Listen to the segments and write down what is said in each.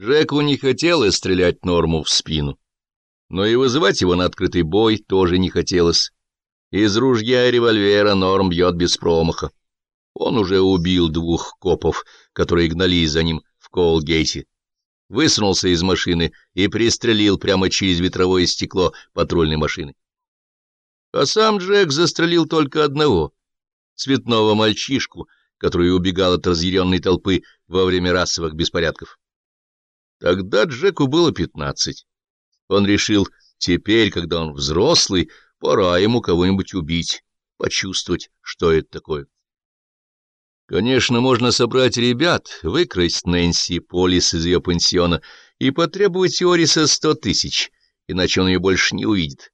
Джеку не хотелось стрелять Норму в спину, но и вызывать его на открытый бой тоже не хотелось. Из ружья и револьвера Норм бьет без промаха. Он уже убил двух копов, которые гнались за ним в Коулгейте. Высунулся из машины и пристрелил прямо через ветровое стекло патрульной машины. А сам Джек застрелил только одного, цветного мальчишку, который убегал от разъяренной толпы во время расовых беспорядков. Тогда Джеку было пятнадцать. Он решил, теперь, когда он взрослый, пора ему кого-нибудь убить, почувствовать, что это такое. Конечно, можно собрать ребят, выкрасть Нэнси Полис из ее пансиона и потребовать у Ориса сто тысяч, иначе он ее больше не увидит.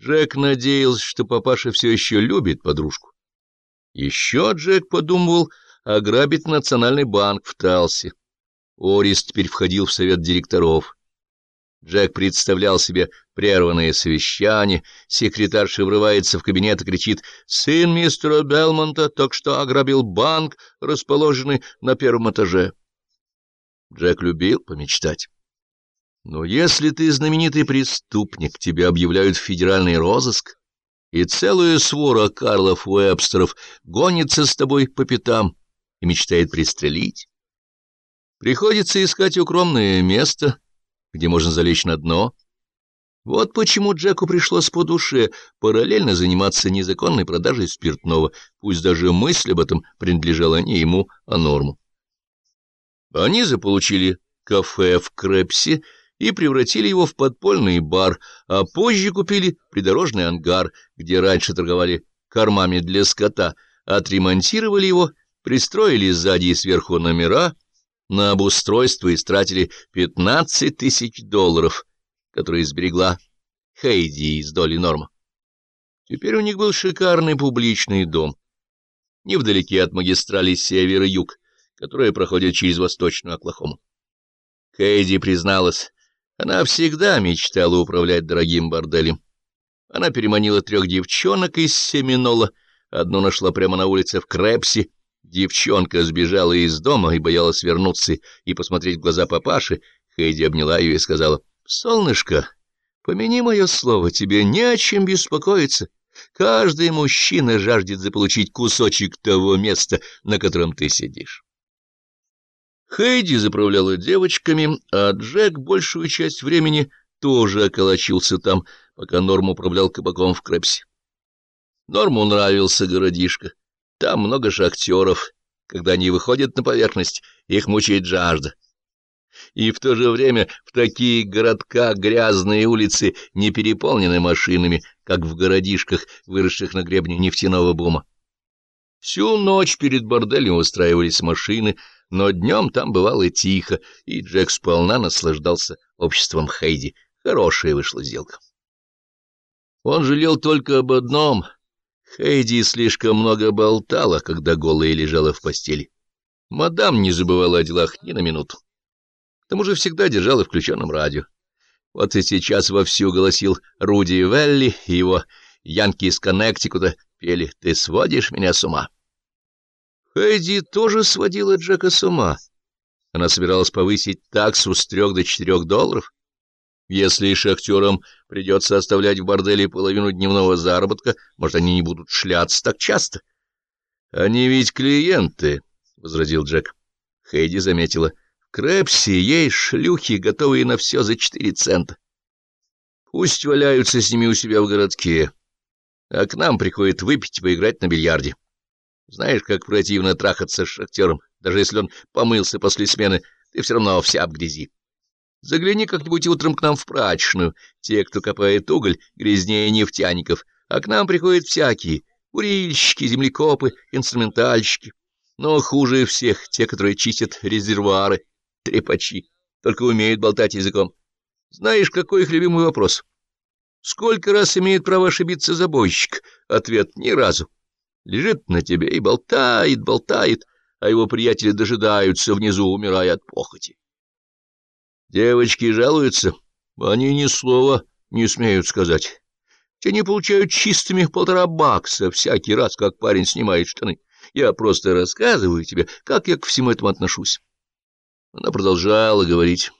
Джек надеялся, что папаша все еще любит подружку. Еще Джек подумывал ограбить Национальный банк в Талсе. Орис теперь входил в совет директоров. Джек представлял себе прерванное совещание, секретарша врывается в кабинет и кричит «Сын мистера Белмонта только что ограбил банк, расположенный на первом этаже». Джек любил помечтать. Но если ты знаменитый преступник, тебе объявляют федеральный розыск, и целая свора Карлов Уэбстеров гонится с тобой по пятам и мечтает пристрелить, приходится искать укромное место, где можно залечь на дно. Вот почему Джеку пришлось по душе параллельно заниматься незаконной продажей спиртного, пусть даже мысль об этом принадлежала не ему, а Норму. Они заполучили кафе в Крепсе, и превратили его в подпольный бар, а позже купили придорожный ангар, где раньше торговали кормами для скота, отремонтировали его, пристроили сзади и сверху номера, на обустройство истратили 15 тысяч долларов, которые сберегла Хейди из доли Норма. Теперь у них был шикарный публичный дом, невдалеке от магистрали север юг, которая проходит через восточную Оклахому. Хейди призналась, она всегда мечтала управлять дорогим борделем. Она переманила трех девчонок из Семинола, одну нашла прямо на улице в Крепсе. Девчонка сбежала из дома и боялась вернуться и посмотреть в глаза папаши. Хейди обняла ее и сказала, «Солнышко, помяни мое слово, тебе не о чем беспокоиться. Каждый мужчина жаждет заполучить кусочек того места, на котором ты сидишь». Хейди заправляла девочками, а Джек большую часть времени тоже околочился там, пока Норм управлял кабаком в Крэпсе. Норму нравился городишко. Там много шахтеров. Когда они выходят на поверхность, их мучает жажда. И в то же время в такие городка грязные улицы не переполнены машинами, как в городишках, выросших на гребне нефтяного бума. Всю ночь перед борделем устраивались машины, но днем там бывало тихо, и Джек сполна наслаждался обществом Хейди. Хорошая вышла сделка. Он жалел только об одном. Хейди слишком много болтала, когда голая лежала в постели. Мадам не забывала о делах ни на минуту. К тому же всегда держала включенным радио. Вот и сейчас вовсю голосил Руди Велли и его янки из Коннектикута пели «Ты сводишь меня с ума». Хэдди тоже сводила Джека с ума. Она собиралась повысить таксу с трех до четырех долларов. Если шахтерам придется оставлять в борделе половину дневного заработка, может, они не будут шляться так часто. — Они ведь клиенты, — возразил Джек. Хейди заметила. — В Крэпсе есть шлюхи, готовые на все за четыре цента. Пусть валяются с ними у себя в городке, а к нам приходит выпить и поиграть на бильярде. Знаешь, как противно трахаться с шахтером, даже если он помылся после смены, ты все равно вся в грязи. Загляни как-нибудь утром к нам в прачечную. Те, кто копает уголь, грязнее нефтяников, а к нам приходят всякие — курильщики, землекопы, инструментальщики. Но хуже всех те, которые чистят резервуары, трепачи, только умеют болтать языком. Знаешь, какой их любимый вопрос? Сколько раз имеет право ошибиться забойщик? Ответ — ни разу лежит на тебе и болтает, болтает, а его приятели дожидаются внизу, умирая от похоти. Девочки жалуются, они ни слова не смеют сказать. Те не получают чистыми полтора бакса всякий раз, как парень снимает штаны. Я просто рассказываю тебе, как я к всему этому отношусь. Она продолжала говорить.